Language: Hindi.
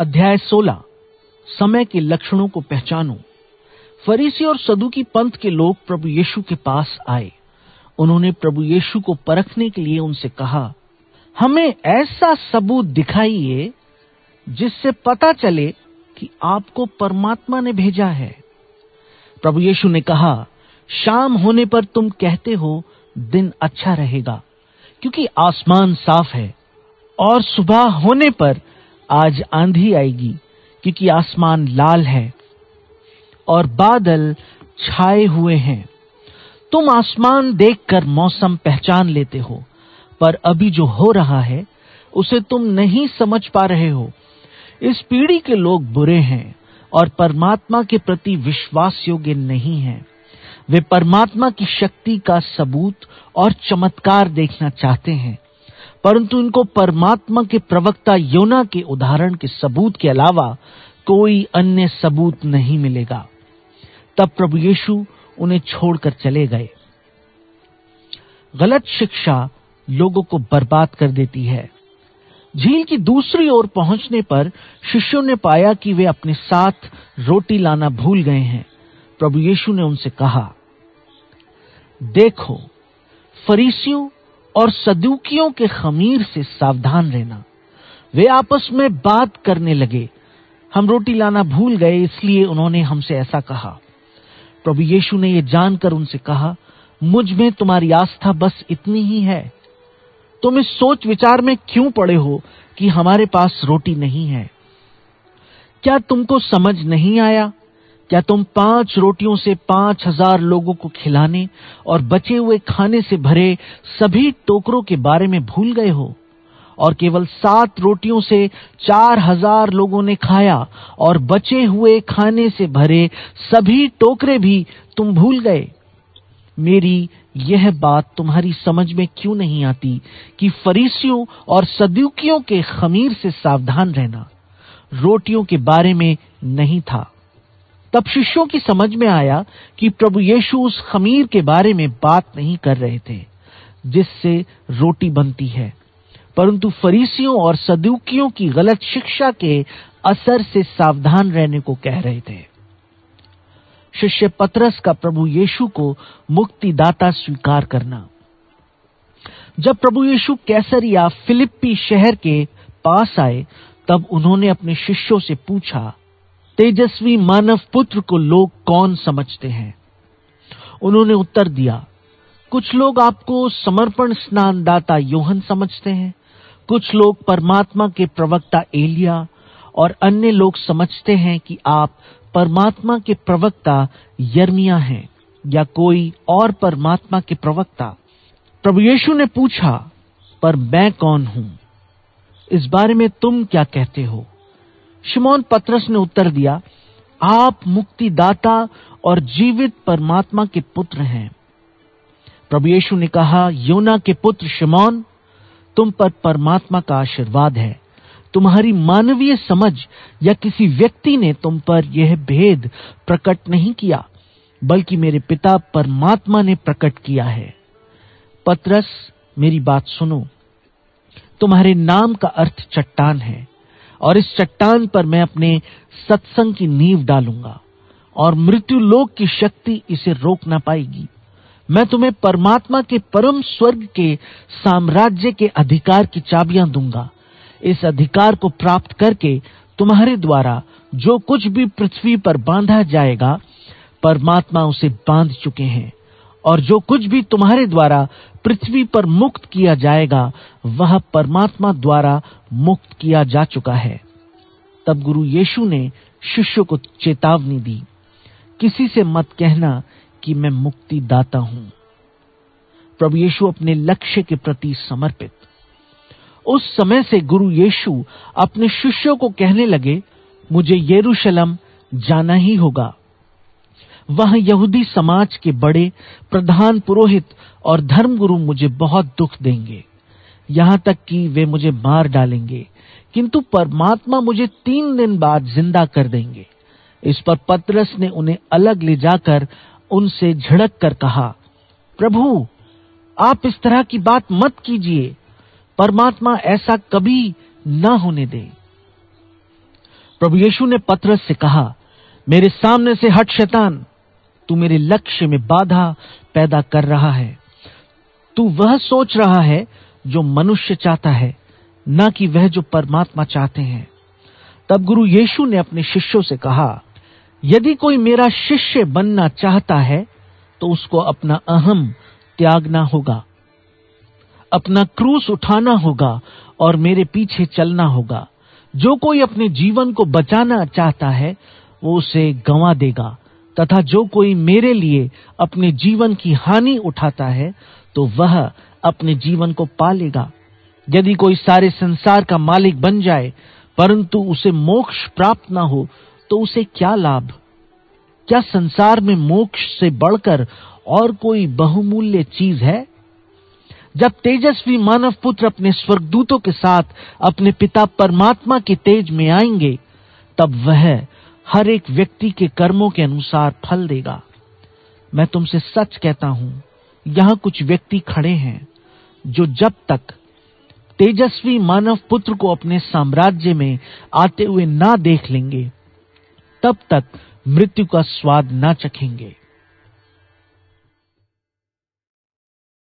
अध्याय 16 समय के लक्षणों को पहचानो। फरीसी और सदुकी पंथ के लोग प्रभु यीशु के पास आए। उन्होंने प्रभु यीशु को परखने के लिए उनसे कहा, हमें ऐसा सबूत दिखाइए, जिससे पता चले कि आपको परमात्मा ने भेजा है। प्रभु यीशु ने कहा, शाम होने पर तुम कहते हो, दिन अच्छा रहेगा, क्योंकि आसमान साफ़ है, और सुबह होने पर आज आंधी आएगी, क्योंकि आसमान लाल है और बादल छाए हुए हैं। तुम आसमान देखकर मौसम पहचान लेते हो, पर अभी जो हो रहा है, उसे तुम नहीं समझ पा रहे हो। इस पीढ़ी के लोग बुरे हैं और परमात्मा के प्रति विश्वास योग्य नहीं हैं। वे परमात्मा की शक्ति का सबूत और चमत्कार देखना चाहते हैं। परंतु इनको परमात्मा के प्रवक्ता योना के उदाहरण के सबूत के अलावा कोई अन्य सबूत नहीं मिलेगा। तब प्रभु यीशु उन्हें छोड़कर चले गए। गलत शिक्षा लोगों को बर्बाद कर देती है। झील की दूसरी ओर पहुँचने पर शिष्यों ने पाया कि वे अपने साथ रोटी लाना भूल गए हैं। प्रभु यीशु ने उनसे कहा, देखो, फरीसियों और सदुकियों के खमीर से सावधान रहना। वे आपस में बात करने लगे। हम रोटी लाना भूल गए, इसलिए उन्होंने हमसे ऐसा कहा। प्रभु यीशु ने यह जानकर उनसे कहा, मुझमें तुम्हारी आस्था बस इतनी ही है। तुम इस सोच विचार में क्यों पड़े हो कि हमारे पास रोटी नहीं है? क्या तुमको समझ नहीं आया? क्या तुम पाँच रोटियों से पाँच हज़ार लोगों को खिलाने और बचे हुए खाने से भरे सभी टोकरों के बारे में भूल गए हो? और केवल सात रोटियों से चार हज़ार लोगों ने खाया और बचे हुए खाने से भरे सभी टोकरे भी तुम भूल गए? मेरी यह बात तुम्हारी समझ में क्यों नहीं आती कि फरीसियों और सदुकियों के खमीर से सावधान रहना रोटियों के बारे में नहीं था। तब शिष्यों की समझ में आया कि प्रभु यीशु उस खमीर के बारे में बात नहीं कर रहे थे, जिससे रोटी बनती है। परंतु फरीसियों और सदुकियों की गलत शिक्षा के असर से सावधान रहने को कह रहे थे। शिष्य पत्रस का प्रभु यीशु को मुक्तिदाता स्वीकार करना। जब प्रभु यीशु कैसरिया फिलिप्पी शहर के पास आए, तब उन्होंने अपने शिष्यों से पूछा तेजस्वी मानव पुत्र को लोग कौन समझते हैं? उन्होंने उत्तर दिया, कुछ लोग आपको समर्पण स्नान दाता योहन समझते हैं, कुछ लोग परमात्मा के प्रवक्ता एलिया, और अन्य लोग समझते हैं कि आप परमात्मा के प्रवक्ता यर्मिया हैं, या कोई और परमात्मा के प्रवक्ता। प्रभु यीशु ने पूछा, पर मैं कौन हूँ? इस बारे में तुम क्या कहते हो? शिमोन पत्रस ने उत्तर दिया, आप मुक्तिदाता और जीवित परमात्मा के पुत्र हैं। प्रभु यीशु ने कहा, योना के पुत्र शिमोन, तुम पर परमात्मा का आशीर्वाद है। तुम्हारी मानवीय समझ या किसी व्यक्ति ने तुम पर यह भेद प्रकट नहीं किया, बल्कि मेरे पिता परमात्मा ने प्रकट किया है। पत्रस, मेरी बात सुनो। तुम्हारे नाम का अर्थ चट्टान है। और इस चट्टान पर मैं अपने सत्संग की नींव डालूँगा और मृत्यु लोक की शक्ति इसे रोक ना पाएगी। मैं तुम्हें परमात्मा के परम स्वर्ग के साम्राज्य के अधिकार की चाबियाँ दूँगा। इस अधिकार को प्राप्त करके तुम्हारे द्वारा जो कुछ भी पृथ्वी पर बांधा जाएगा, परमात्मा उसे बाँध चुके हैं। और जो कुछ भी तुम्हारे द्वारा पृथ्वी पर मुक्त किया जाएगा, वह परमात्मा द्वारा मुक्त किया जा चुका है। तब गुरु यीशु ने शिष्य को चेतावनी दी, किसी से मत कहना कि मैं मुक्ति दाता हूँ। प्रभु यीशु अपने लक्ष्य के प्रति समर्पित। उस समय से गुरु यीशु अपने शिष्यों को कहने लगे, मुझे यरूशलेम जाना ही होगा। वहाँ यहूदी समाज के बड़े, प्रधान पुरोहित और धर्मगुरु मुझे बहुत दुख देंगे। यहाँ तक कि वे मुझे मार डालेंगे। किंतु परमात्मा मुझे तीन दिन बाद ज़िंदा कर देंगे। इस पर पत्रस ने उन्हें अलग ले जाकर उनसे झड़क कर कहा, प्रभु, आप इस तरह की बात मत कीजिए। परमात्मा ऐसा कभी न होने दे। प्रभु यीशु ने पत्रस से कहा, मेरे सामने से हट शैतान तू मेरे लक्ष्य में बाधा पैदा कर रहा है। तू वह सोच रहा है जो मनुष्य चाहता है, न कि वह जो परमात्मा चाहते हैं। तब गुरु यीशु ने अपने शिष्यों से कहा, यदि कोई मेरा शिष्य बनना चाहता है तो उसको अपना अहम त्यागना होगा, अपना क्रूस उठाना होगा और मेरे पीछे चलना होगा। जो कोई अपने जीवन को बचाना चाहता है, वो उसे गंवा देगा। तथा जो कोई मेरे लिए अपने जीवन की हानि उठाता है तो वह अपने जीवन को पालेगा। यदि कोई सारे संसार का मालिक बन जाए, परंतु उसे मोक्ष प्राप्त ना हो तो उसे क्या लाभ? क्या संसार में मोक्ष से बढ़कर और कोई बहुमूल्य चीज़ है? जब तेजस्वी मानव पुत्र अपने स्वर्गदूतों के साथ अपने पिता परमात्मा के तेज में आएँगे, तब वह हर एक व्यक्ति के कर्मों के अनुसार फल देगा। मैं तुमसे सच कहता हूँ, यहाँ कुछ व्यक्ति खड़े हैं, जो जब तक तेजस्वी मानव पुत्र को अपने साम्राज्य में आते हुए ना देख लेंगे, तब तक मृत्यु का स्वाद ना चखेंगे।